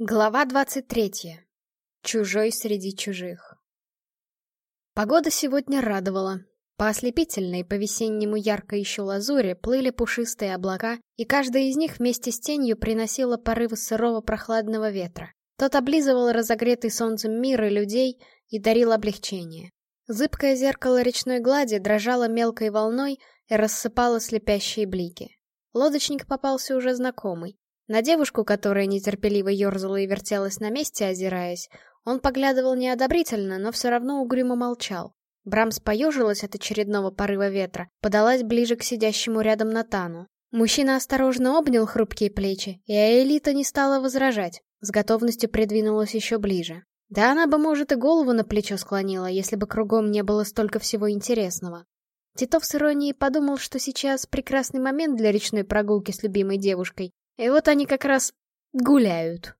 Глава 23. Чужой среди чужих. Погода сегодня радовала. По ослепительной, по-весеннему яркой еще лазуре плыли пушистые облака, и каждая из них вместе с тенью приносила порывы сырого прохладного ветра. Тот облизывал разогретый солнцем мир и людей и дарил облегчение. Зыбкое зеркало речной глади дрожало мелкой волной и рассыпало слепящие блики. Лодочник попался уже знакомый. На девушку, которая нетерпеливо ерзала и вертелась на месте, озираясь, он поглядывал неодобрительно, но все равно угрюмо молчал. Брамс поежилась от очередного порыва ветра, подалась ближе к сидящему рядом Натану. Мужчина осторожно обнял хрупкие плечи, и Аэлита не стала возражать, с готовностью придвинулась еще ближе. Да она бы, может, и голову на плечо склонила, если бы кругом не было столько всего интересного. Титов с иронией подумал, что сейчас прекрасный момент для речной прогулки с любимой девушкой, и вот они как раз гуляют.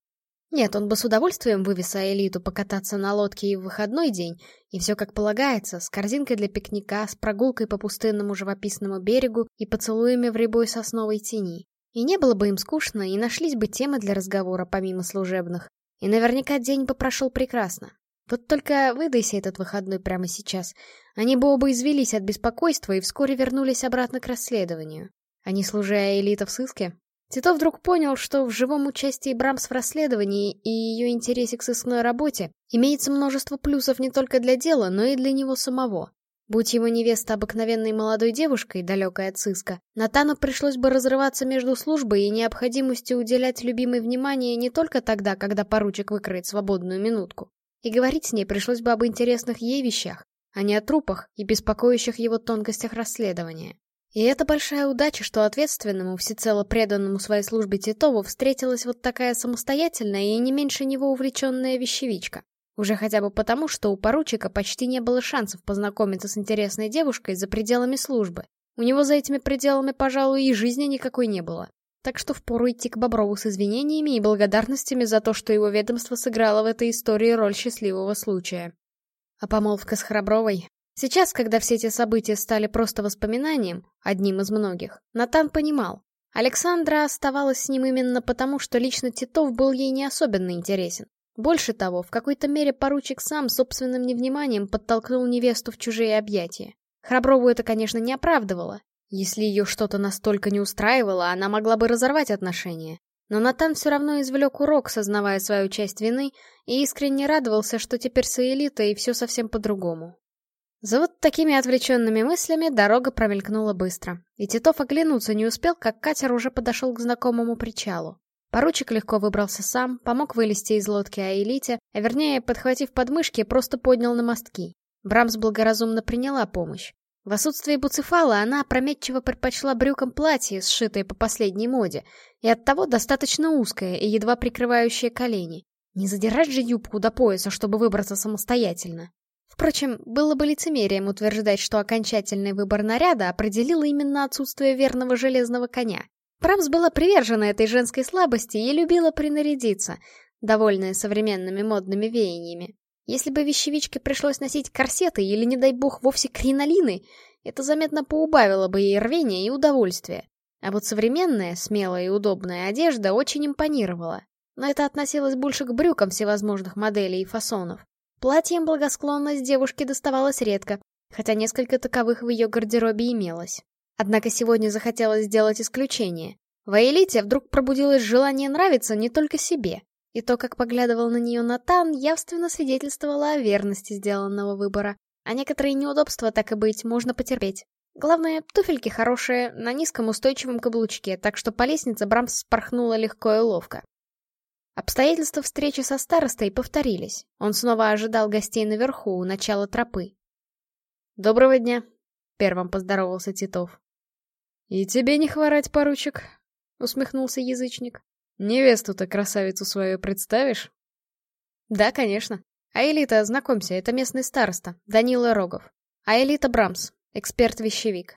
Нет, он бы с удовольствием вывез Аэлиту покататься на лодке и в выходной день, и все как полагается, с корзинкой для пикника, с прогулкой по пустынному живописному берегу и поцелуями в рябой сосновой тени. И не было бы им скучно, и нашлись бы темы для разговора помимо служебных. И наверняка день бы прошел прекрасно. Вот только выдайся этот выходной прямо сейчас. Они бы оба извелись от беспокойства и вскоре вернулись обратно к расследованию. Они, служа элита в сыске, Тито вдруг понял, что в живом участии Брамс в расследовании и ее интересе к сыскной работе имеется множество плюсов не только для дела, но и для него самого. Будь его невеста обыкновенной молодой девушкой, далекой от сыска, Натану пришлось бы разрываться между службой и необходимостью уделять любимой внимание не только тогда, когда поручик выкроет свободную минутку. И говорить с ней пришлось бы об интересных ей вещах, а не о трупах и беспокоящих его тонкостях расследования. И это большая удача, что ответственному, всецело преданному своей службе Титову встретилась вот такая самостоятельная и не меньше него увлеченная вещевичка. Уже хотя бы потому, что у поручика почти не было шансов познакомиться с интересной девушкой за пределами службы. У него за этими пределами, пожалуй, и жизни никакой не было. Так что впору идти к Боброву с извинениями и благодарностями за то, что его ведомство сыграло в этой истории роль счастливого случая. А помолвка с Храбровой Сейчас, когда все эти события стали просто воспоминанием, одним из многих, Натан понимал. Александра оставалась с ним именно потому, что лично Титов был ей не особенно интересен. Больше того, в какой-то мере поручик сам собственным невниманием подтолкнул невесту в чужие объятия. Храброву это, конечно, не оправдывало. Если ее что-то настолько не устраивало, она могла бы разорвать отношения. Но Натан все равно извлек урок, сознавая свою часть вины, и искренне радовался, что теперь с элитой все совсем по-другому. За вот такими отвлеченными мыслями дорога промелькнула быстро, и Титов оглянуться не успел, как катер уже подошел к знакомому причалу. Поручик легко выбрался сам, помог вылезти из лодки Аэлите, а вернее, подхватив подмышки, просто поднял на мостки. Брамс благоразумно приняла помощь. В отсутствие Буцефала она опрометчиво предпочла брюкам платье, сшитое по последней моде, и оттого достаточно узкое и едва прикрывающее колени. Не задирать же юбку до пояса, чтобы выбраться самостоятельно. Впрочем, было бы лицемерием утверждать, что окончательный выбор наряда определил именно отсутствие верного железного коня. Прамс была привержена этой женской слабости и любила принарядиться, довольная современными модными веяниями. Если бы вещевичке пришлось носить корсеты или, не дай бог, вовсе кринолины, это заметно поубавило бы ей рвения и удовольствия. А вот современная, смелая и удобная одежда очень импонировала. Но это относилось больше к брюкам всевозможных моделей и фасонов. Платьем благосклонность девушке доставалась редко, хотя несколько таковых в ее гардеробе имелось. Однако сегодня захотелось сделать исключение. В Аэлите вдруг пробудилось желание нравиться не только себе, и то, как поглядывал на нее Натан, явственно свидетельствовало о верности сделанного выбора. А некоторые неудобства, так и быть, можно потерпеть. Главное, туфельки хорошие, на низком устойчивом каблучке, так что по лестнице Брамс спорхнула легко и ловко. Обстоятельства встречи со старостой повторились. Он снова ожидал гостей наверху, у начала тропы. «Доброго дня», — первым поздоровался Титов. «И тебе не хворать, поручик», — усмехнулся язычник. «Невесту-то красавицу свою представишь?» «Да, конечно. А Элита, знакомься, это местный староста, Данила Рогов. А Элита Брамс, эксперт-вещевик.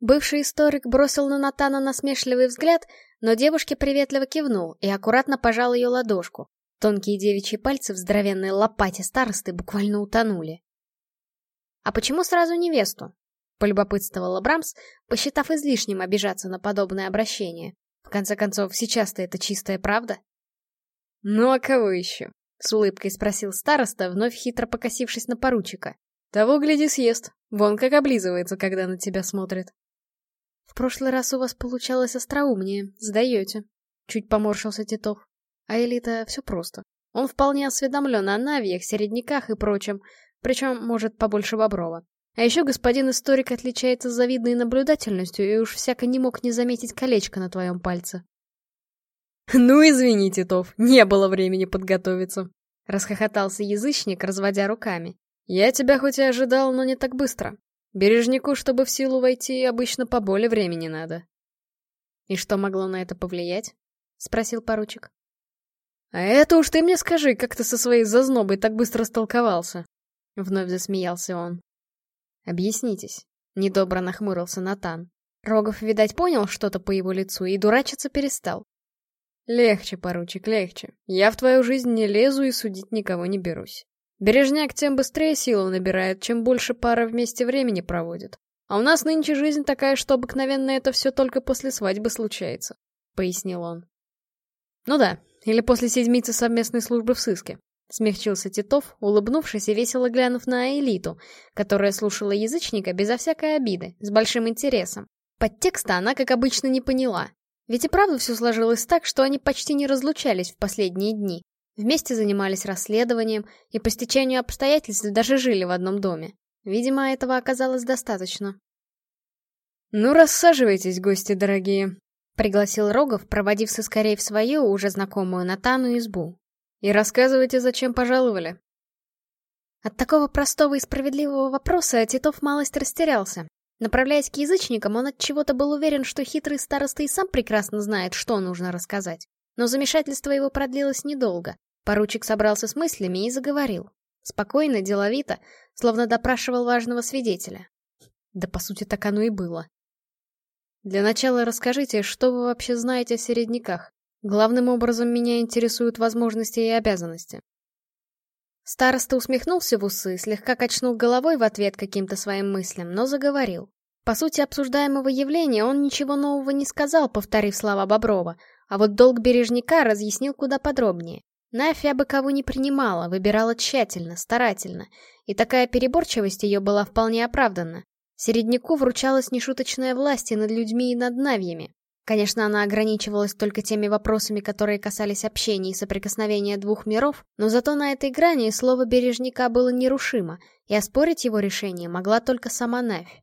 Бывший историк бросил на Натана насмешливый взгляд, но девушке приветливо кивнул и аккуратно пожал ее ладошку. Тонкие девичьи пальцы в здоровенной лопате старосты буквально утонули. «А почему сразу невесту?» — полюбопытствовала Брамс, посчитав излишним обижаться на подобное обращение. В конце концов, сейчас-то это чистая правда. «Ну а кого еще?» — с улыбкой спросил староста, вновь хитро покосившись на поручика. «Того, гляди, съест. Вон как облизывается, когда на тебя смотрит». «В прошлый раз у вас получалось остроумнее, сдаете», — чуть поморщился Титов. «А Элита все просто. Он вполне осведомлен о навиях, середняках и прочем, причем, может, побольше Боброва. А еще господин историк отличается завидной наблюдательностью и уж всяко не мог не заметить колечко на твоем пальце. «Ну, извини, Титов, не было времени подготовиться», — расхохотался язычник, разводя руками. «Я тебя хоть и ожидал, но не так быстро. Бережнику, чтобы в силу войти, обычно поболее времени надо». «И что могло на это повлиять?» — спросил поручик. «А это уж ты мне скажи, как ты со своей зазнобой так быстро столковался?» Вновь засмеялся он. «Объяснитесь», — недобро нахмурился Натан. Рогов, видать, понял что-то по его лицу и дурачиться перестал. «Легче, поручик, легче. Я в твою жизнь не лезу и судить никого не берусь. Бережняк тем быстрее силу набирает, чем больше пара вместе времени проводит. А у нас нынче жизнь такая, что обыкновенно это все только после свадьбы случается», — пояснил он. «Ну да, или после седмицы совместной службы в сыске», — смягчился Титов, улыбнувшись и весело глянув на элиту, которая слушала язычника безо всякой обиды, с большим интересом. Подтекста она, как обычно, не поняла, ведь и правда все сложилось так, что они почти не разлучались в последние дни. Вместе занимались расследованием и по стечению обстоятельств даже жили в одном доме. Видимо, этого оказалось достаточно. «Ну, рассаживайтесь, гости дорогие», — пригласил Рогов, проводив скорее в свою, уже знакомую Натану, избу. «И рассказывайте, зачем пожаловали». От такого простого и справедливого вопроса Титов малость растерялся. Направляясь к язычникам, он от чего-то был уверен, что хитрый староста и сам прекрасно знает, что нужно рассказать. Но замешательство его продлилось недолго. Поручик собрался с мыслями и заговорил. Спокойно, деловито, словно допрашивал важного свидетеля. Да по сути так оно и было. Для начала расскажите, что вы вообще знаете о середняках. Главным образом меня интересуют возможности и обязанности. Староста усмехнулся в усы, слегка качнул головой в ответ каким-то своим мыслям, но заговорил. По сути обсуждаемого явления он ничего нового не сказал, повторив слова Боброва, а вот долг бережника разъяснил куда подробнее. Нафия бы кого не принимала, выбирала тщательно, старательно, и такая переборчивость ее была вполне оправдана. Середняку вручалась нешуточная власть и над людьми, и над навьями. Конечно, она ограничивалась только теми вопросами, которые касались общения и соприкосновения двух миров, но зато на этой грани слово бережника было нерушимо, и оспорить его решение могла только сама Навь.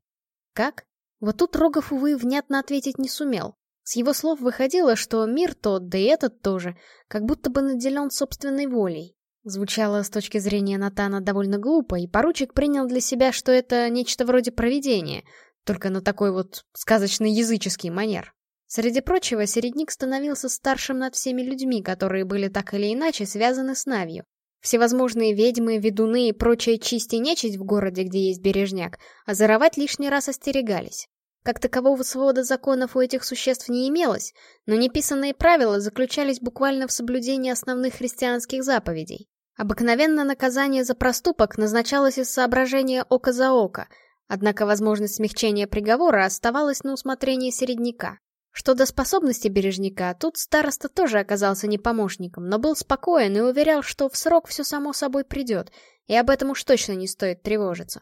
Как? Вот тут Рогов, увы, внятно ответить не сумел. С его слов выходило, что мир тот, да и этот тоже, как будто бы наделен собственной волей. Звучало с точки зрения Натана довольно глупо, и поручик принял для себя, что это нечто вроде провидения, только на такой вот сказочный языческий манер. Среди прочего, Середник становился старшим над всеми людьми, которые были так или иначе связаны с Навью. Всевозможные ведьмы, ведуны и прочая честь и нечисть в городе, где есть бережняк, озоровать лишний раз остерегались. Как такового свода законов у этих существ не имелось, но неписанные правила заключались буквально в соблюдении основных христианских заповедей. Обыкновенно наказание за проступок назначалось из соображения око за око, однако возможность смягчения приговора оставалась на усмотрение середняка. Что до способности бережника, тут староста тоже оказался не помощником, но был спокоен и уверял, что в срок все само собой придет, и об этом уж точно не стоит тревожиться.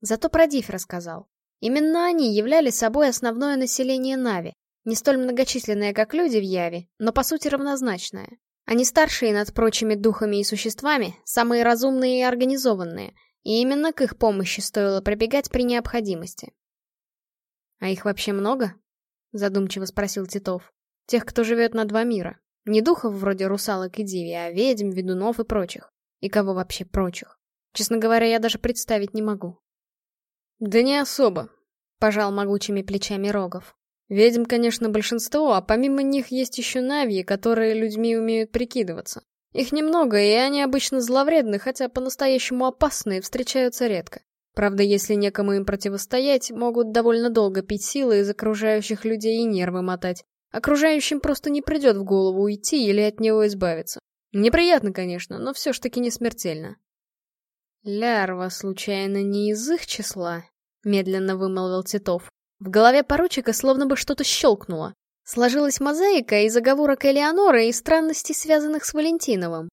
Зато про Диф рассказал. Именно они являли собой основное население Нави, не столь многочисленное, как люди в Яве, но по сути равнозначное. Они старшие над прочими духами и существами, самые разумные и организованные, и именно к их помощи стоило прибегать при необходимости. А их вообще много? Задумчиво спросил Титов. Тех, кто живет на два мира. Не духов вроде русалок и диви, а ведьм, ведунов и прочих. И кого вообще прочих? Честно говоря, я даже представить не могу. Да не особо, пожал могучими плечами Рогов. Ведьм, конечно, большинство, а помимо них есть еще навьи, которые людьми умеют прикидываться. Их немного, и они обычно зловредны, хотя по-настоящему опасные, встречаются редко. Правда, если некому им противостоять, могут довольно долго пить силы из окружающих людей и нервы мотать. Окружающим просто не придет в голову уйти или от него избавиться. Неприятно, конечно, но все ж таки не смертельно. «Лярва, случайно, не из их числа?» — медленно вымолвил Титов. В голове поручика словно бы что-то щелкнуло. Сложилась мозаика из оговорок Элеоноры и странностей, связанных с Валентиновым.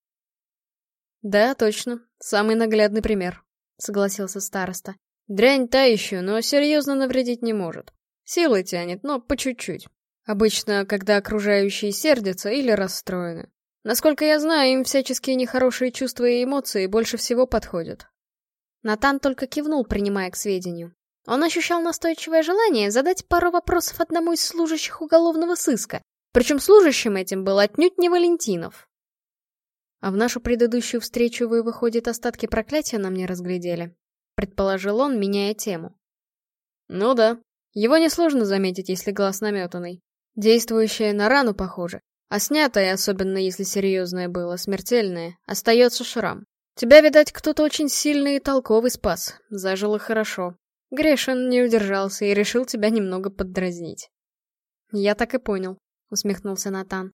«Да, точно. Самый наглядный пример», — согласился староста. «Дрянь та еще, но серьезно навредить не может. Силой тянет, но по чуть-чуть. Обычно, когда окружающие сердятся или расстроены. Насколько я знаю, им всяческие нехорошие чувства и эмоции больше всего подходят. Натан только кивнул, принимая к сведению. Он ощущал настойчивое желание задать пару вопросов одному из служащих уголовного сыска, причем служащим этим был отнюдь не Валентинов. «А в нашу предыдущую встречу вы, выходит, остатки проклятия нам не разглядели?» — предположил он, меняя тему. «Ну да. Его несложно заметить, если глаз наметанный. Действующее на рану похоже, а снятое, особенно если серьезное было, смертельное, остается шрам. Тебя, видать, кто-то очень сильный и толковый спас, зажило хорошо. Грешин не удержался и решил тебя немного поддразнить. Я так и понял, усмехнулся Натан.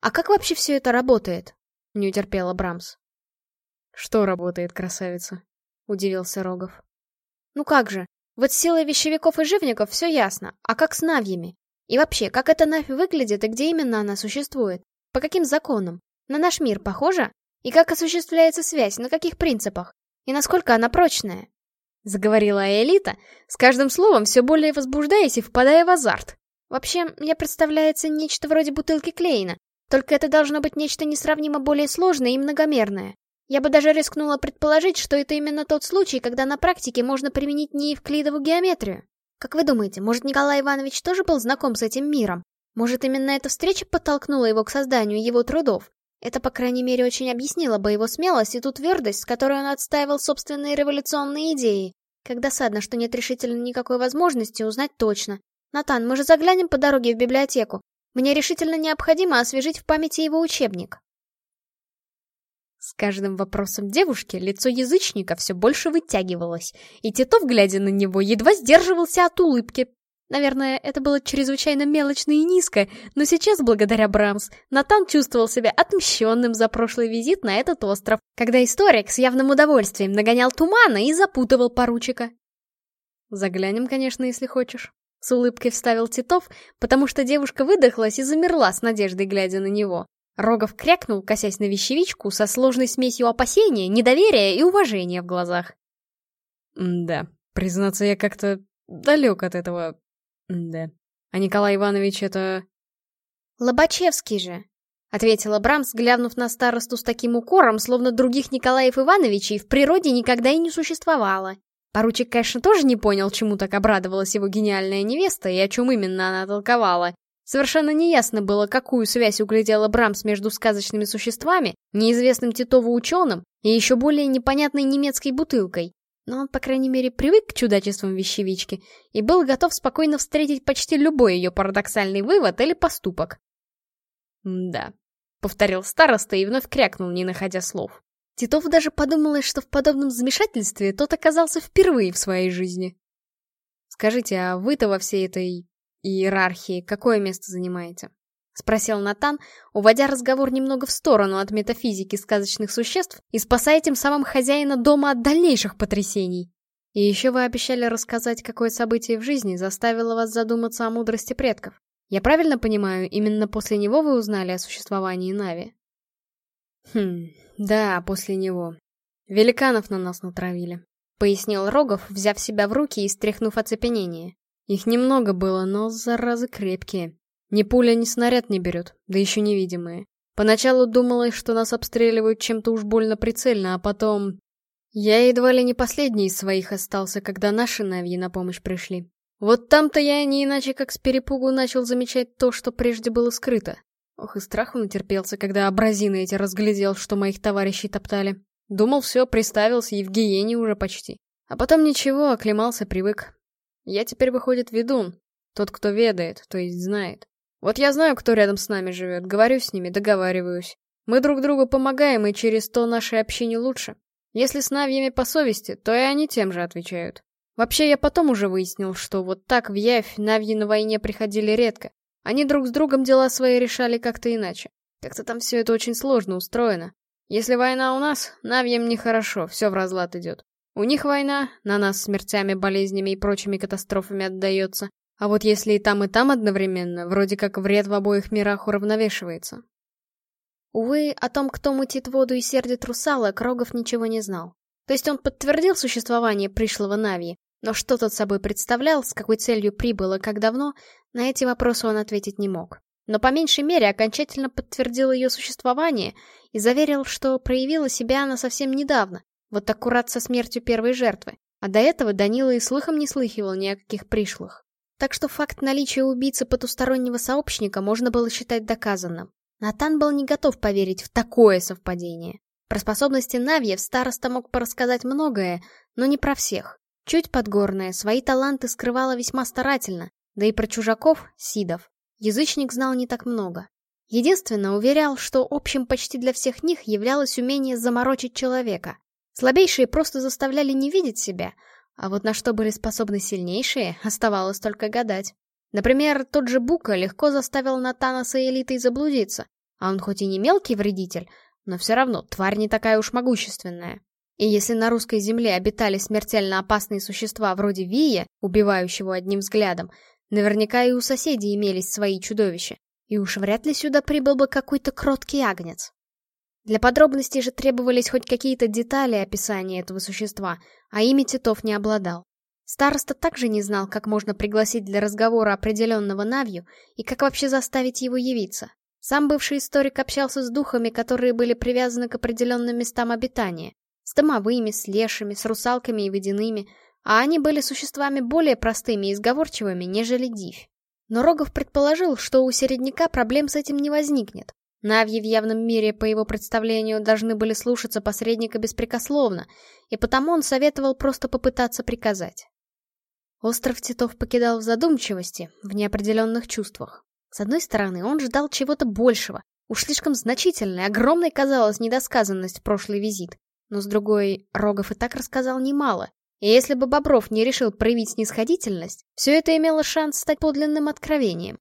А как вообще все это работает? Не утерпела Брамс. Что работает, красавица? Удивился Рогов. Ну как же, вот с силой вещевиков и живников все ясно, а как с навьями? И вообще, как эта Навь выглядит и где именно она существует? По каким законам? На наш мир похожа? И как осуществляется связь, на каких принципах? И насколько она прочная? Заговорила Элита, с каждым словом все более возбуждаясь и впадая в азарт. Вообще, мне представляется нечто вроде бутылки Клейна, только это должно быть нечто несравнимо более сложное и многомерное. Я бы даже рискнула предположить, что это именно тот случай, когда на практике можно применить неевклидову геометрию. Как вы думаете, может Николай Иванович тоже был знаком с этим миром? Может именно эта встреча подтолкнула его к созданию его трудов? Это, по крайней мере, очень объяснило бы его смелость и ту твердость, с которой он отстаивал собственные революционные идеи. Как досадно, что нет решительно никакой возможности узнать точно. Натан, мы же заглянем по дороге в библиотеку. Мне решительно необходимо освежить в памяти его учебник. С каждым вопросом девушки лицо язычника все больше вытягивалось, и Титов, глядя на него, едва сдерживался от улыбки. Наверное, это было чрезвычайно мелочно и низко, но сейчас, благодаря Брамс, Натан чувствовал себя отмщенным за прошлый визит на этот остров, когда историк с явным удовольствием нагонял тумана и запутывал поручика. «Заглянем, конечно, если хочешь», — с улыбкой вставил Титов, потому что девушка выдохлась и замерла с надеждой, глядя на него. Рогов крякнул, косясь на вещевичку, со сложной смесью опасения, недоверия и уважения в глазах. «Да, признаться, я как-то далек от этого... Да. А Николай Иванович это...» «Лобачевский же», — ответила Брамс, глянув на старосту с таким укором, словно других Николаев Ивановичей в природе никогда и не существовало. Поручик, конечно, тоже не понял, чему так обрадовалась его гениальная невеста и о чем именно она толковала, Совершенно неясно было, какую связь углядела Брамс между сказочными существами, неизвестным Титову ученым и еще более непонятной немецкой бутылкой. Но он, по крайней мере, привык к чудачествам вещевички и был готов спокойно встретить почти любой ее парадоксальный вывод или поступок. «Да», — повторил староста и вновь крякнул, не находя слов. Титов даже подумалось, что в подобном замешательстве тот оказался впервые в своей жизни. «Скажите, а вы-то во всей этой иерархии какое место занимаете?» — спросил Натан, уводя разговор немного в сторону от метафизики сказочных существ и спасая тем самым хозяина дома от дальнейших потрясений. И еще вы обещали рассказать, какое событие в жизни заставило вас задуматься о мудрости предков. Я правильно понимаю, именно после него вы узнали о существовании Нави? Хм, да, после него. Великанов на нас натравили, — пояснил Рогов, взяв себя в руки и стряхнув оцепенение. Их немного было, но заразы крепкие. Ни пуля, ни снаряд не берет, да еще невидимые. Поначалу думалось, что нас обстреливают чем-то уж больно прицельно, а потом... Я едва ли не последний из своих остался, когда наши навьи на помощь пришли. Вот там-то я не иначе как с перепугу начал замечать то, что прежде было скрыто. Ох, и страху натерпелся, когда абразины эти разглядел, что моих товарищей топтали. Думал, все, приставился, и в гиене уже почти. А потом ничего, оклемался, привык. Я теперь, выходит, ведун. Тот, кто ведает, то есть знает. Вот я знаю, кто рядом с нами живет, говорю с ними, договариваюсь. Мы друг другу помогаем, и через то нашей общине лучше. Если с навьями по совести, то и они тем же отвечают. Вообще, я потом уже выяснил, что вот так в Явь навьи на войне приходили редко. Они друг с другом дела свои решали как-то иначе. Как-то там все это очень сложно устроено. Если война у нас, навьям нехорошо, все в разлад идет. У них война, на нас смертями, болезнями и прочими катастрофами отдается. А вот если и там, и там одновременно, вроде как вред в обоих мирах уравновешивается. Увы, о том, кто мутит воду и сердит русалок, Рогов ничего не знал. То есть он подтвердил существование пришлого Нави, но что тот собой представлял, с какой целью прибыл и как давно, на эти вопросы он ответить не мог. Но по меньшей мере окончательно подтвердил ее существование и заверил, что проявила себя она совсем недавно, вот аккурат со смертью первой жертвы, а до этого Данила и слыхом не слыхивал ни о каких пришлых. Так что факт наличия убийцы потустороннего сообщника можно было считать доказанным. Натан был не готов поверить в такое совпадение. Про способности Навьев староста мог порассказать многое, но не про всех. Чуть подгорная, свои таланты скрывала весьма старательно, да и про чужаков, сидов, язычник знал не так много. Единственно уверял, что общим почти для всех них являлось умение заморочить человека. Слабейшие просто заставляли не видеть себя, а вот на что были способны сильнейшие, оставалось только гадать. Например, тот же Бука легко заставил Натана с элитой заблудиться, а он хоть и не мелкий вредитель, но все равно тварь не такая уж могущественная. И если на русской земле обитали смертельно опасные существа вроде Вия, убивающего одним взглядом, наверняка и у соседей имелись свои чудовища. И уж вряд ли сюда прибыл бы какой-то кроткий агнец. Для подробностей же требовались хоть какие-то детали описания этого существа, а ими Титов не обладал. Староста также не знал, как можно пригласить для разговора определенного Навью и как вообще заставить его явиться. Сам бывший историк общался с духами, которые были привязаны к определенным местам обитания. С домовыми, с лешими, с русалками и водяными, а они были существами более простыми и сговорчивыми, нежели дивь. Но Рогов предположил, что у середняка проблем с этим не возникнет. Навьи в явном мире, по его представлению, должны были слушаться посредника беспрекословно, и потому он советовал просто попытаться приказать. Остров Титов покидал в задумчивости, в неопределенных чувствах. С одной стороны, он ждал чего-то большего, уж слишком значительной, огромной казалась недосказанность в прошлый визит. Но с другой, Рогов и так рассказал немало, и если бы Бобров не решил проявить снисходительность, все это имело шанс стать подлинным откровением.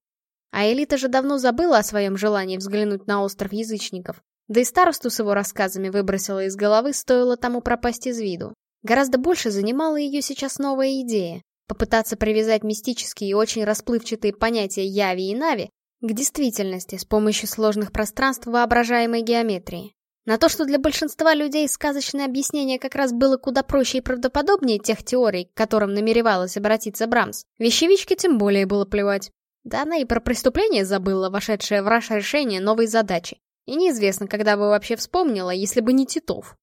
А элита же давно забыла о своем желании взглянуть на остров язычников, да и старосту с его рассказами выбросила из головы, стоило тому пропасть из виду. Гораздо больше занимала ее сейчас новая идея — попытаться привязать мистические и очень расплывчатые понятия Яви и Нави к действительности с помощью сложных пространств воображаемой геометрии. На то, что для большинства людей сказочное объяснение как раз было куда проще и правдоподобнее тех теорий, к которым намеревалась обратиться Брамс, вещевичке тем более было плевать. Да она и про преступление забыла, вошедшее в раш решение новой задачи. И неизвестно, когда бы вообще вспомнила, если бы не Титов.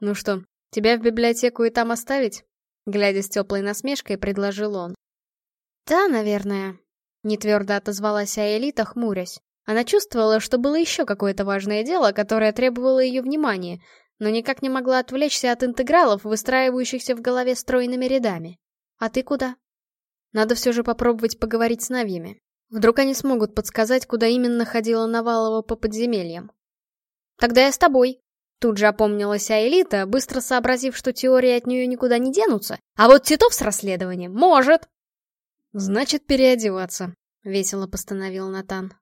«Ну что, тебя в библиотеку и там оставить?» Глядя с теплой насмешкой, предложил он. «Да, наверное», — нетвердо отозвалась Аэлита, хмурясь. Она чувствовала, что было еще какое-то важное дело, которое требовало ее внимания, но никак не могла отвлечься от интегралов, выстраивающихся в голове стройными рядами. «А ты куда?» «Надо все же попробовать поговорить с Навьями. Вдруг они смогут подсказать, куда именно ходила Навалова по подземельям». «Тогда я с тобой», Тут же опомнилась Аэлита, быстро сообразив, что теории от нее никуда не денутся. А вот Титов с расследованием может. Значит, переодеваться, — весело постановил Натан.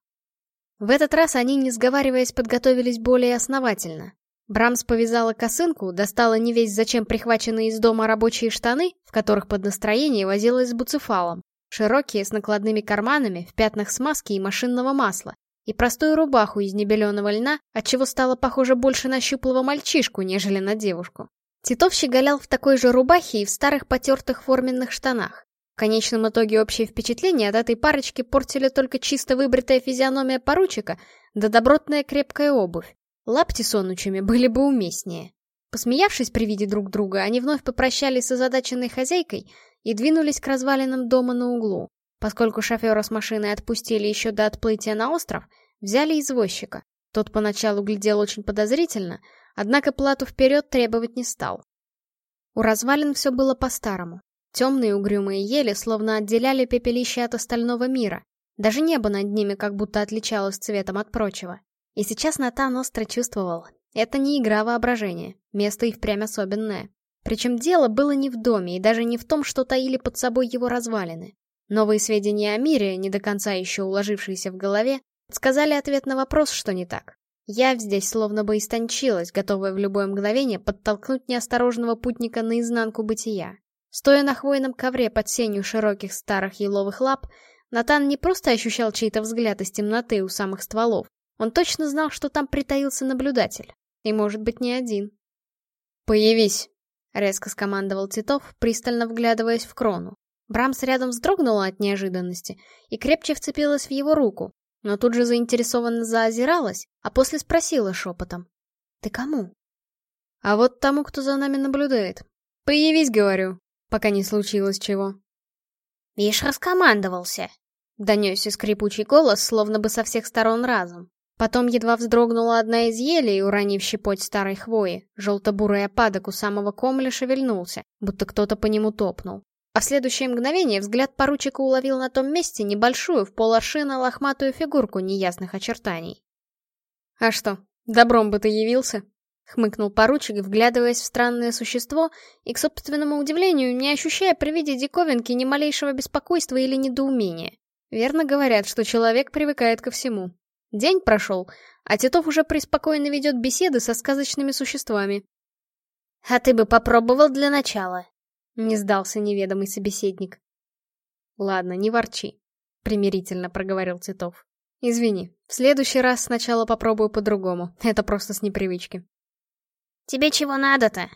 В этот раз они, не сговариваясь, подготовились более основательно. Брамс повязала косынку, достала не весь зачем прихваченные из дома рабочие штаны, в которых под настроение возилась с буцефалом, широкие с накладными карманами, в пятнах смазки и машинного масла, и простую рубаху из небеленого льна, отчего стало похоже больше на щуплого мальчишку, нежели на девушку. Титов щеголял в такой же рубахе и в старых потертых форменных штанах. В конечном итоге общее впечатление от этой парочки портили только чисто выбритая физиономия поручика да добротная крепкая обувь. Лапти сонучими были бы уместнее. Посмеявшись при виде друг друга, они вновь попрощались с озадаченной хозяйкой и двинулись к развалинам дома на углу. Поскольку шофера с машиной отпустили еще до отплытия на остров, взяли извозчика. Тот поначалу глядел очень подозрительно, однако плату вперед требовать не стал. У развалин все было по-старому. Темные угрюмые ели словно отделяли пепелище от остального мира. Даже небо над ними как будто отличалось цветом от прочего. И сейчас Натан остро чувствовал. Это не игра воображения, место и впрямь особенное. Причем дело было не в доме и даже не в том, что таили под собой его развалины. Новые сведения о мире, не до конца еще уложившиеся в голове, сказали ответ на вопрос, что не так. Явь здесь словно бы истончилась, готовая в любое мгновение подтолкнуть неосторожного путника наизнанку бытия. Стоя на хвойном ковре под сенью широких старых еловых лап, Натан не просто ощущал чей-то взгляд из темноты у самых стволов, он точно знал, что там притаился наблюдатель. И может быть не один. «Появись!» — резко скомандовал Титов, пристально вглядываясь в крону. Брамс рядом вздрогнула от неожиданности и крепче вцепилась в его руку, но тут же заинтересованно заозиралась, а после спросила шепотом. «Ты кому?» «А вот тому, кто за нами наблюдает. Появись, говорю, пока не случилось чего». «Вишь, раскомандовался!» — донесся скрипучий голос, словно бы со всех сторон разом. Потом едва вздрогнула одна из елей, уронив щепоть старой хвои. Желто-бурый опадок у самого комля шевельнулся, будто кто-то по нему топнул. А в следующее мгновение взгляд поручика уловил на том месте небольшую в поларшина лохматую фигурку неясных очертаний. «А что, добром бы ты явился?» — хмыкнул поручик, вглядываясь в странное существо и, к собственному удивлению, не ощущая при виде диковинки ни малейшего беспокойства или недоумения. Верно говорят, что человек привыкает ко всему. День прошел, а Титов уже преспокойно ведет беседы со сказочными существами. «А ты бы попробовал для начала», — не сдался неведомый собеседник. «Ладно, не ворчи», — примирительно проговорил Титов. «Извини, в следующий раз сначала попробую по-другому, это просто с непривычки». «Тебе чего надо-то?»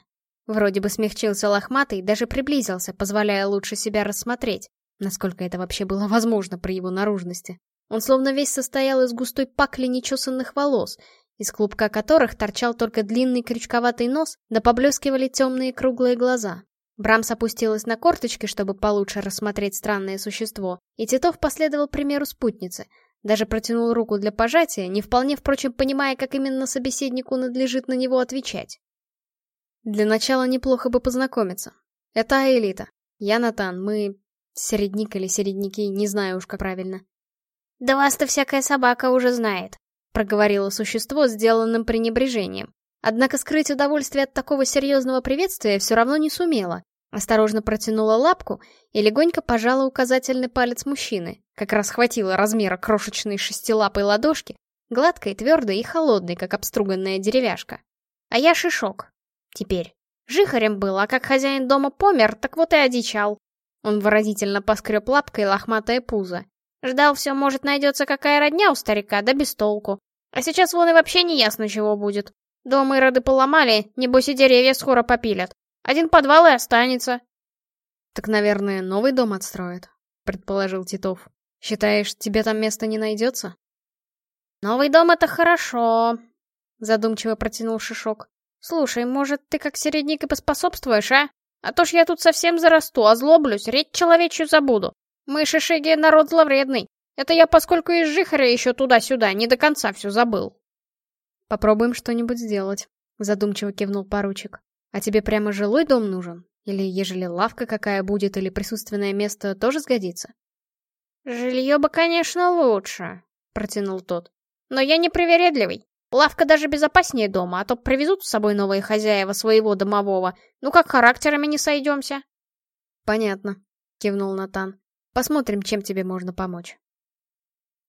Вроде бы смягчился лохматый, даже приблизился, позволяя лучше себя рассмотреть, насколько это вообще было возможно при его наружности. Он словно весь состоял из густой пакли нечесанных волос, из клубка которых торчал только длинный крючковатый нос, да поблескивали темные круглые глаза. Брамс опустилась на корточки, чтобы получше рассмотреть странное существо, и Титов последовал примеру спутницы. Даже протянул руку для пожатия, не вполне, впрочем, понимая, как именно собеседнику надлежит на него отвечать. Для начала неплохо бы познакомиться. Это Аэлита. Я Натан, мы... Середник или середняки, не знаю уж как правильно. «Да вас-то всякая собака уже знает», — проговорило существо, сделанным пренебрежением. Однако скрыть удовольствие от такого серьезного приветствия все равно не сумела. Осторожно протянула лапку и легонько пожала указательный палец мужчины, как раз хватило размера крошечной шестилапой ладошки, гладкой, твердой и холодной, как обструганная деревяшка. А я шишок. Теперь. Жихарем был, а как хозяин дома помер, так вот и одичал. Он выразительно поскреб лапкой лохматое пузо. Ждал все, может, найдется какая родня у старика, да без толку. А сейчас вон и вообще не ясно, чего будет. Дом роды поломали, небось и деревья скоро попилят. Один подвал и останется. Так, наверное, новый дом отстроят, предположил Титов. Считаешь, тебе там места не найдется? Новый дом — это хорошо, задумчиво протянул Шишок. Слушай, может, ты как середник и поспособствуешь, а? А то ж я тут совсем зарасту, озлоблюсь, речь человечью забуду. Мы, шишиги, народ зловредный. Это я, поскольку из жихаря еще туда-сюда, не до конца все забыл. Попробуем что-нибудь сделать, задумчиво кивнул поручик. А тебе прямо жилой дом нужен? Или ежели лавка какая будет, или присутственное место тоже сгодится? Жилье бы, конечно, лучше, протянул тот. Но я не привередливый. Лавка даже безопаснее дома, а то привезут с собой новые хозяева своего домового. Ну как характерами не сойдемся? Понятно, кивнул Натан. Посмотрим, чем тебе можно помочь.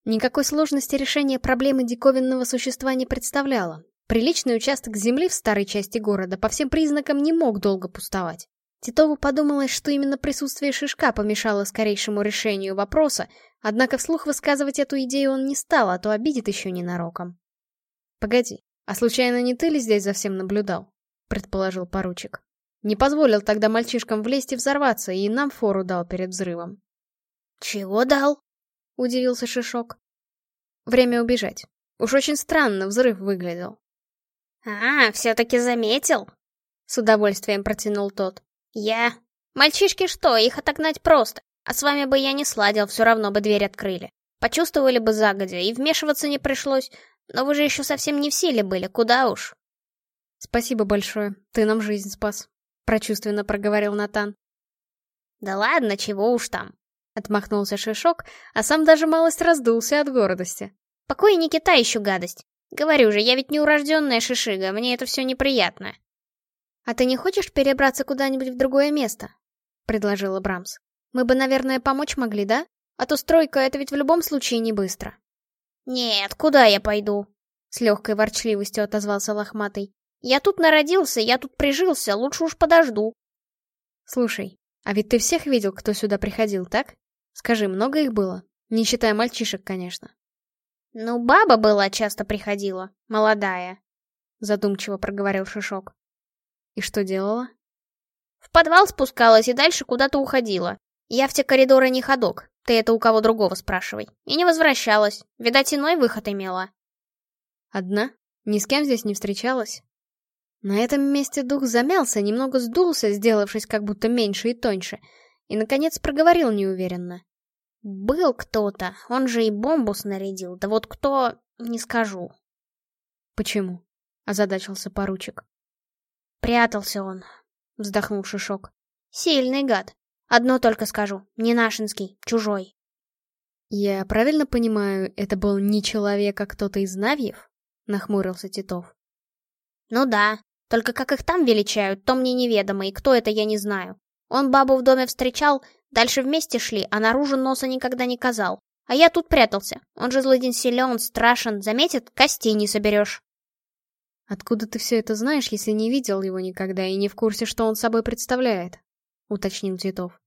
Никакой сложности решения проблемы диковинного существа не представляло. Приличный участок земли в старой части города по всем признакам не мог долго пустовать. Титову подумалось, что именно присутствие шишка помешало скорейшему решению вопроса, однако вслух высказывать эту идею он не стал, а то обидит еще ненароком. «Погоди, а случайно не ты ли здесь за всем наблюдал?» — предположил поручик. «Не позволил тогда мальчишкам влезть и взорваться, и нам фору дал перед взрывом». «Чего дал?» — удивился Шишок. «Время убежать. Уж очень странно взрыв выглядел». «А, все-таки заметил?» — с удовольствием протянул тот. «Я... Мальчишки что, их отогнать просто. А с вами бы я не сладил, все равно бы дверь открыли. Почувствовали бы загодя, и вмешиваться не пришлось. Но вы же еще совсем не в силе были, куда уж». «Спасибо большое, ты нам жизнь спас», — прочувственно проговорил Натан. «Да ладно, чего уж там. Отмахнулся Шишок, а сам даже малость раздулся от гордости. Покойники та еще гадость. Говорю же, я ведь не урожденная шишига, мне это все неприятно. А ты не хочешь перебраться куда-нибудь в другое место? Предложила Брамс. Мы бы, наверное, помочь могли, да? А то стройка — это ведь в любом случае не быстро. Нет, куда я пойду? С легкой ворчливостью отозвался Лохматый. Я тут народился, я тут прижился, лучше уж подожду. Слушай, А ведь ты всех видел, кто сюда приходил, так? Скажи, много их было? Не считая мальчишек, конечно. Ну, баба была часто приходила, молодая, задумчиво проговорил Шишок. И что делала? В подвал спускалась и дальше куда-то уходила. Я в те коридоры не ходок, ты это у кого другого спрашивай. И не возвращалась, видать, иной выход имела. Одна? Ни с кем здесь не встречалась? На этом месте дух замялся, немного сдулся, сделавшись как будто меньше и тоньше, и, наконец, проговорил неуверенно. «Был кто-то, он же и бомбу снарядил, да вот кто, не скажу». «Почему?» — озадачился поручик. «Прятался он», — вздохнул Шишок. «Сильный гад. Одно только скажу, не нашинский, чужой». «Я правильно понимаю, это был не человек, а кто-то из Навьев?» — нахмурился Титов. «Ну да, только как их там величают, то мне неведомо, и кто это, я не знаю. Он бабу в доме встречал, дальше вместе шли, а наружу носа никогда не казал. А я тут прятался. Он же злыдень силен, страшен, заметит, костей не соберешь. «Откуда ты все это знаешь, если не видел его никогда и не в курсе, что он собой представляет?» — уточнил Титов.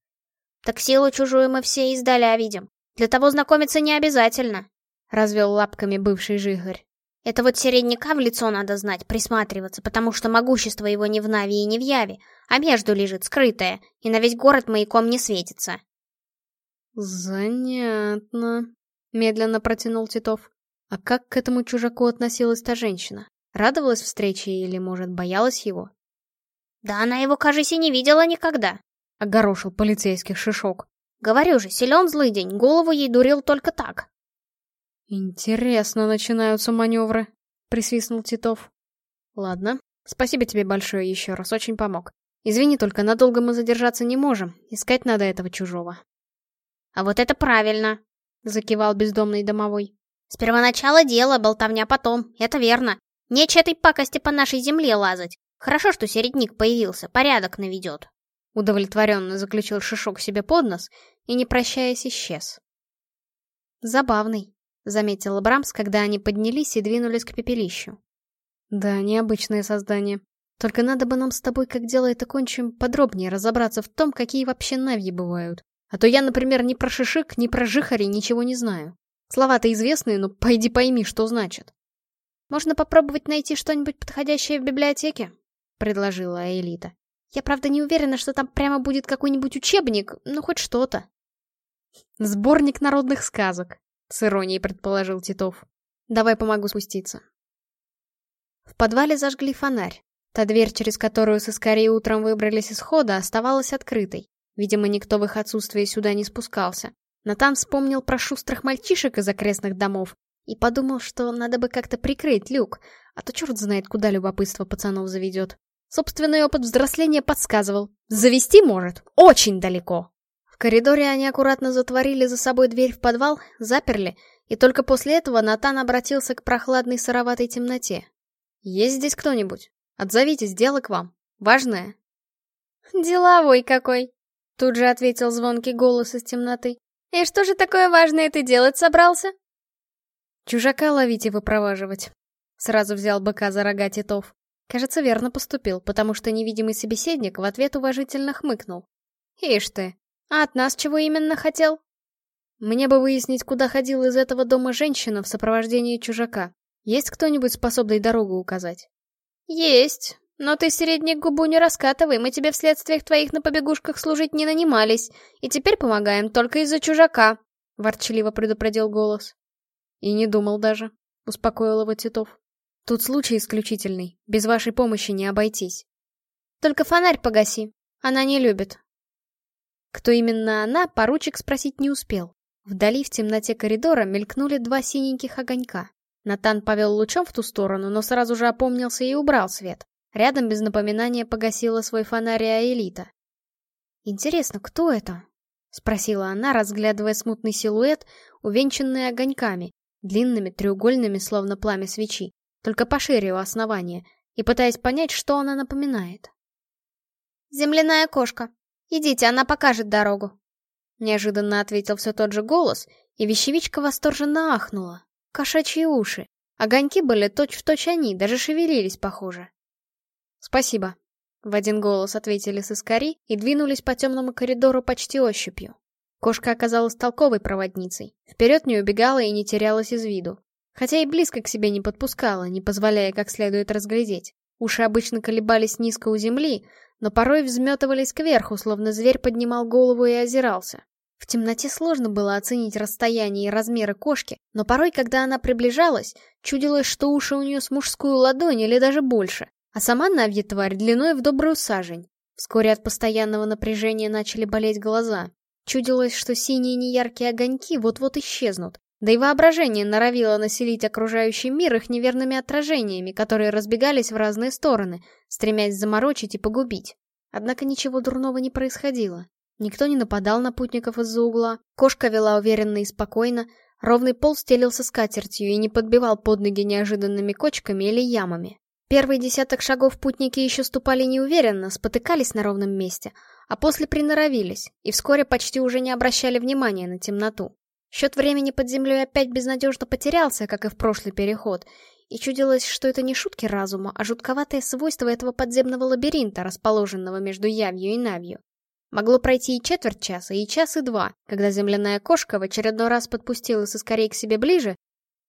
«Так силу чужую мы все издаля видим. Для того знакомиться не обязательно», — развел лапками бывший жигарь. Это вот середняка в лицо надо знать, присматриваться, потому что могущество его не в Нави и не в Яве, а между лежит, скрытое, и на весь город маяком не светится. «Занятно», — медленно протянул Титов. «А как к этому чужаку относилась та женщина? Радовалась встрече или, может, боялась его?» «Да она его, кажется, и не видела никогда», — огорошил полицейских шишок. «Говорю же, силен злый день, голову ей дурил только так». «Интересно начинаются маневры», — присвистнул Титов. «Ладно, спасибо тебе большое еще раз, очень помог. Извини, только надолго мы задержаться не можем, искать надо этого чужого». «А вот это правильно», — закивал бездомный домовой. «С первоначала дела, болтовня потом, это верно. Нече этой пакости по нашей земле лазать. Хорошо, что середник появился, порядок наведет». Удовлетворенно заключил Шишок себе под нос и, не прощаясь, исчез. Забавный. — заметила Брамс, когда они поднялись и двинулись к пепелищу. «Да, необычное создание. Только надо бы нам с тобой, как дело это кончим, подробнее разобраться в том, какие вообще навьи бывают. А то я, например, ни про шишик, ни про жихари ничего не знаю. Слова-то известные, но пойди пойми, что значит». «Можно попробовать найти что-нибудь подходящее в библиотеке?» — предложила Элита. «Я, правда, не уверена, что там прямо будет какой-нибудь учебник, но хоть что-то». «Сборник народных сказок», с иронией предположил Титов. Давай помогу спуститься. В подвале зажгли фонарь. Та дверь, через которую сыскари утром выбрались из хода, оставалась открытой. Видимо, никто в их отсутствие сюда не спускался. Натан вспомнил про шустрых мальчишек из окрестных домов и подумал, что надо бы как-то прикрыть люк, а то черт знает, куда любопытство пацанов заведет. Собственный опыт взросления подсказывал. Завести может очень далеко. В коридоре они аккуратно затворили за собой дверь в подвал, заперли, и только после этого Натан обратился к прохладной сыроватой темноте. «Есть здесь кто-нибудь? Отзовитесь, дело к вам. Важное». «Деловой какой!» — тут же ответил звонкий голос из темноты. «И что же такое важное ты делать собрался?» «Чужака ловить и выпроваживать», — сразу взял быка за рога Титов. Кажется, верно поступил, потому что невидимый собеседник в ответ уважительно хмыкнул. «Ишь ты, а от нас чего именно хотел? Мне бы выяснить, куда ходила из этого дома женщина в сопровождении чужака. Есть кто-нибудь способный дорогу указать? Есть. Но ты средник губу не раскатывай, мы тебе в следствиях твоих на побегушках служить не нанимались, и теперь помогаем только из-за чужака, — ворчливо предупредил голос. И не думал даже, — успокоил его Титов. Тут случай исключительный, без вашей помощи не обойтись. Только фонарь погаси, она не любит, кто именно она, поручик спросить не успел. Вдали в темноте коридора мелькнули два синеньких огонька. Натан повел лучом в ту сторону, но сразу же опомнился и убрал свет. Рядом без напоминания погасила свой фонарь Аэлита. «Интересно, кто это?» — спросила она, разглядывая смутный силуэт, увенчанный огоньками, длинными, треугольными, словно пламя свечи, только пошире у основания, и пытаясь понять, что она напоминает. «Земляная кошка», «Идите, она покажет дорогу», — неожиданно ответил все тот же голос, и вещевичка восторженно ахнула. Кошачьи уши. Огоньки были точь-в-точь точь они, даже шевелились, похоже. «Спасибо», — В один голос ответили сыскари и двинулись по темному коридору почти ощупью. Кошка оказалась толковой проводницей. Вперед не убегала и не терялась из виду. Хотя и близко к себе не подпускала, не позволяя как следует разглядеть. Уши обычно колебались низко у земли, но порой взметывались кверху, словно зверь поднимал голову и озирался. В темноте сложно было оценить расстояние и размеры кошки, но порой, когда она приближалась, чудилось, что уши у нее с мужскую ладонь или даже больше, а сама Навья тварь длиной в добрую сажень. Вскоре от постоянного напряжения начали болеть глаза. Чудилось, что синие неяркие огоньки вот-вот исчезнут. Да и воображение норовило населить окружающий мир их неверными отражениями, которые разбегались в разные стороны, стремясь заморочить и погубить. Однако ничего дурного не происходило. Никто не нападал на путников из-за угла, кошка вела уверенно и спокойно, ровный пол стелился скатертью и не подбивал под ноги неожиданными кочками или ямами. Первые десяток шагов путники еще ступали неуверенно, спотыкались на ровном месте, а после приноровились, и вскоре почти уже не обращали внимания на темноту. Счет времени под землей опять безнадежно потерялся, как и в прошлый переход, и чудилось, что это не шутки разума, а жутковатое свойство этого подземного лабиринта, расположенного между явью и навью. Могло пройти и четверть часа, и час, и два, когда земляная кошка в очередной раз подпустила соскорей к себе ближе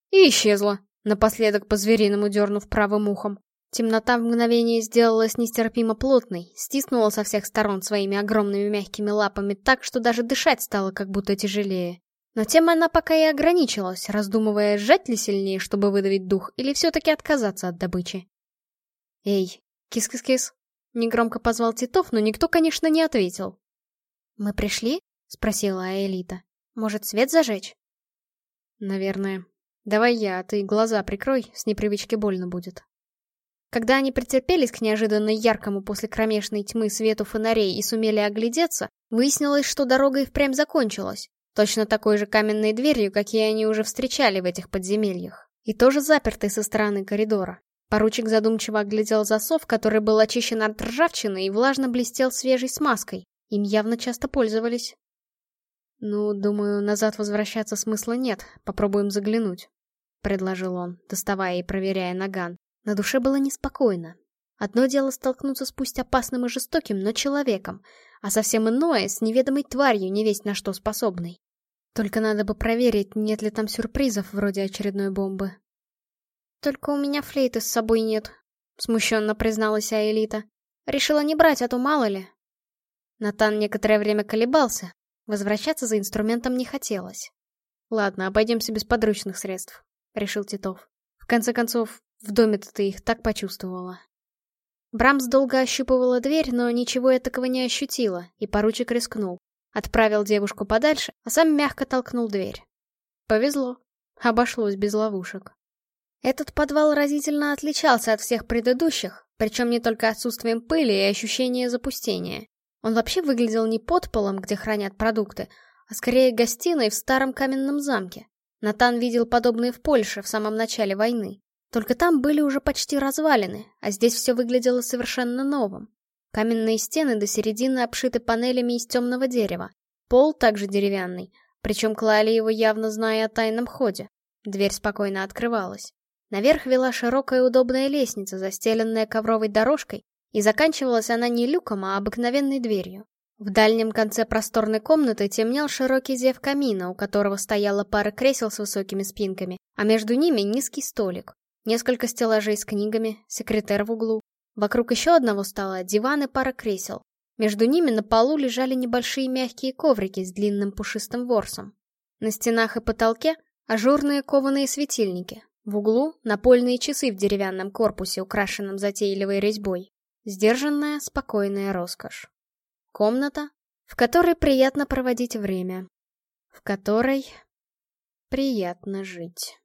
и исчезла, напоследок по-звериному дернув правым ухом. Темнота в мгновение сделалась нестерпимо плотной, стиснула со всех сторон своими огромными мягкими лапами так, что даже дышать стало как будто тяжелее. Но тем она пока и ограничилась, раздумывая, сжать ли сильнее, чтобы выдавить дух, или все-таки отказаться от добычи. «Эй, кис-кис-кис!» — негромко позвал Титов, но никто, конечно, не ответил. «Мы пришли?» — спросила Аэлита. «Может, свет зажечь?» «Наверное. Давай я, а ты глаза прикрой, с непривычки больно будет». Когда они претерпелись к неожиданно яркому после кромешной тьмы свету фонарей и сумели оглядеться, выяснилось, что дорога и впрямь закончилась. Точно такой же каменной дверью, какие они уже встречали в этих подземельях. И тоже запертой со стороны коридора. Поручик задумчиво оглядел засов, который был очищен от ржавчины и влажно блестел свежей смазкой. Им явно часто пользовались. «Ну, думаю, назад возвращаться смысла нет. Попробуем заглянуть», — предложил он, доставая и проверяя наган. На душе было неспокойно. Одно дело столкнуться с пусть опасным и жестоким, но человеком, а совсем иное — с неведомой тварью, не весть на что способной. Только надо бы проверить, нет ли там сюрпризов вроде очередной бомбы. «Только у меня флейты с собой нет», — смущенно призналась Аэлита. «Решила не брать, а то мало ли». Натан некоторое время колебался. Возвращаться за инструментом не хотелось. «Ладно, обойдемся без подручных средств», — решил Титов. «В конце концов, в доме-то ты их так почувствовала. Брамс долго ощупывала дверь, но ничего такого не ощутила, и поручик рискнул. Отправил девушку подальше, а сам мягко толкнул дверь. Повезло. Обошлось без ловушек. Этот подвал разительно отличался от всех предыдущих, причем не только отсутствием пыли и ощущения запустения. Он вообще выглядел не подполом, где хранят продукты, а скорее гостиной в старом каменном замке. Натан видел подобные в Польше в самом начале войны. Только там были уже почти развалины, а здесь все выглядело совершенно новым. Каменные стены до середины обшиты панелями из темного дерева. Пол также деревянный, причем клали его явно зная о тайном ходе. Дверь спокойно открывалась. Наверх вела широкая удобная лестница, застеленная ковровой дорожкой, и заканчивалась она не люком, а обыкновенной дверью. В дальнем конце просторной комнаты темнел широкий зев камина, у которого стояла пара кресел с высокими спинками, а между ними низкий столик. Несколько стеллажей с книгами, секретер в углу. Вокруг еще одного стола диван и пара кресел. Между ними на полу лежали небольшие мягкие коврики с длинным пушистым ворсом. На стенах и потолке ажурные кованые светильники. В углу напольные часы в деревянном корпусе, украшенном затейливой резьбой. Сдержанная, спокойная роскошь. Комната, в которой приятно проводить время. В которой приятно жить.